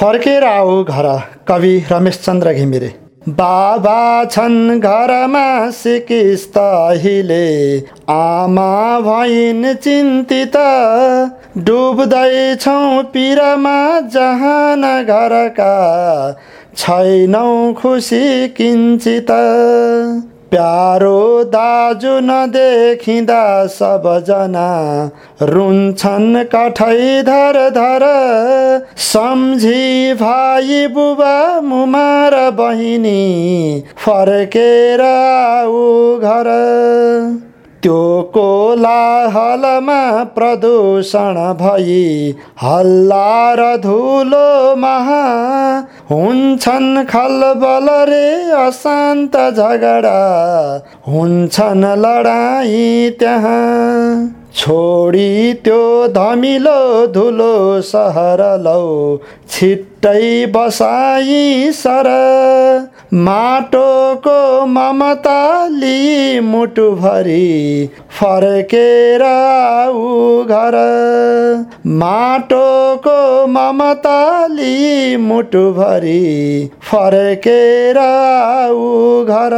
फर्केर आऊ घर कवि रमेशचन्द्र घिमिरे। बाबा छन् घरमा सिकिस्त अहिले आमा भइन् चिन्तित। डुब्दैछौँ पिरमा जहान घरका छैनौ खुसी किञ्चित। प्यारो दाजु नदेखिँदा सबजना रुन्छन् कठै धर धर। सम्झी भाइ बुबा मुमार बहिनी फर्केर आऊ घर। त्यो कोलाहलमा प्रदूषण भई हल्ला र धुलो महा हुन्छन् खलबल रे अशान्त झगडा। हुन्छन् लडाई त्यहाँ। छोडी त्यो धमिलो धुलो सहर लौ छिट्टै बसाई सर। माटोको ममता लि मुटुभरि फर्केर आऊ घर। माटोको ममता लि मुटुभरि फर्केर आऊ घर।